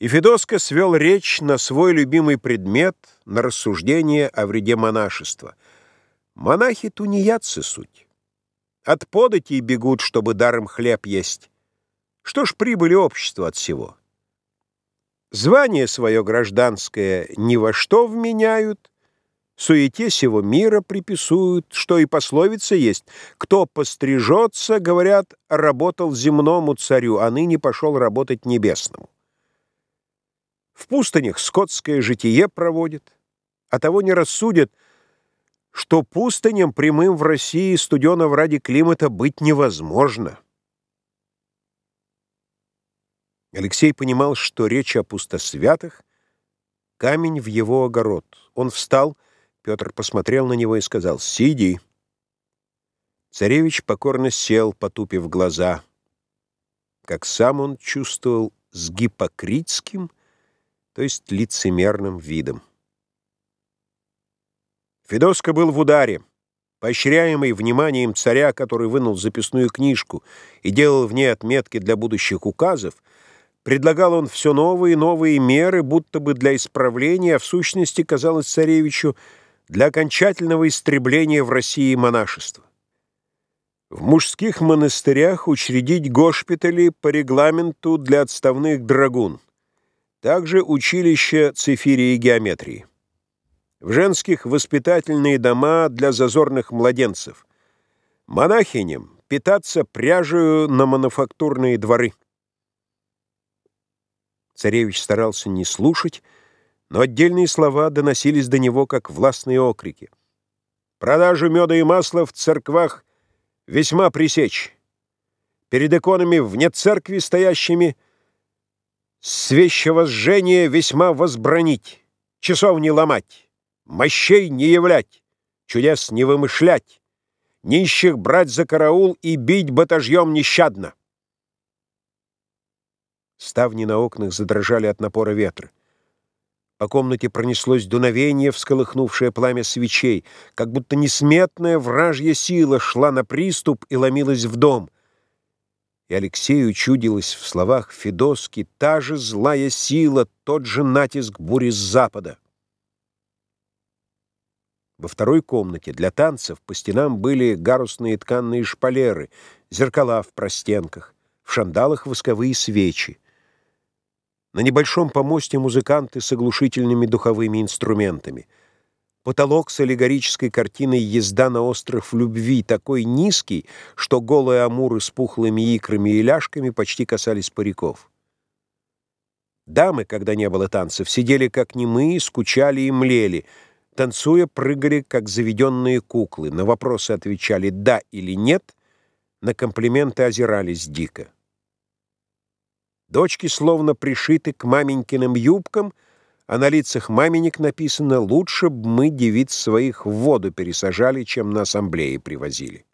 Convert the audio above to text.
И Федоско свел речь на свой любимый предмет, на рассуждение о вреде монашества. Монахи тунеядцы суть. От податей бегут, чтобы даром хлеб есть. Что ж прибыли общества от всего? Звание свое гражданское ни во что вменяют, суете сего мира приписуют, что и пословица есть. Кто пострижется, говорят, работал земному царю, а ныне пошел работать небесному. В пустынях скотское житие проводит, а того не рассудят, что пустыням прямым в России студеного ради климата быть невозможно. Алексей понимал, что речь о пустосвятых — камень в его огород. Он встал, Петр посмотрел на него и сказал «Сиди». Царевич покорно сел, потупив глаза. Как сам он чувствовал с гипокритским — то есть лицемерным видом. Федоско был в ударе. Поощряемый вниманием царя, который вынул записную книжку и делал в ней отметки для будущих указов, предлагал он все новые и новые меры, будто бы для исправления, а в сущности, казалось царевичу, для окончательного истребления в России монашества. В мужских монастырях учредить госпитали по регламенту для отставных драгун. Также училище цифирии и геометрии. В женских воспитательные дома для зазорных младенцев. Монахиням питаться пряжею на мануфактурные дворы. Царевич старался не слушать, но отдельные слова доносились до него, как властные окрики. Продажу меда и масла в церквах весьма пресечь. Перед иконами вне церкви стоящими — Свящевозжение весьма возбранить, часов не ломать, мощей не являть, чудес не вымышлять, нищих брать за караул и бить батажьем нещадно. Ставни на окнах задрожали от напора ветра. По комнате пронеслось дуновение, всколыхнувшее пламя свечей, как будто несметная вражья сила шла на приступ и ломилась в дом — и Алексею чудилась в словах Федоски та же злая сила, тот же натиск бури с запада. Во второй комнате для танцев по стенам были гарусные тканные шпалеры, зеркала в простенках, в шандалах восковые свечи. На небольшом помосте музыканты с оглушительными духовыми инструментами — Потолок с аллегорической картиной «Езда на остров любви» такой низкий, что голые амуры с пухлыми икрами и ляжками почти касались париков. Дамы, когда не было танцев, сидели как немые, скучали и млели. Танцуя, прыгали, как заведенные куклы. На вопросы отвечали «да» или «нет», на комплименты озирались дико. Дочки словно пришиты к маменькиным юбкам — а на лицах маменек написано «Лучше б мы девиц своих в воду пересажали, чем на ассамблеи привозили».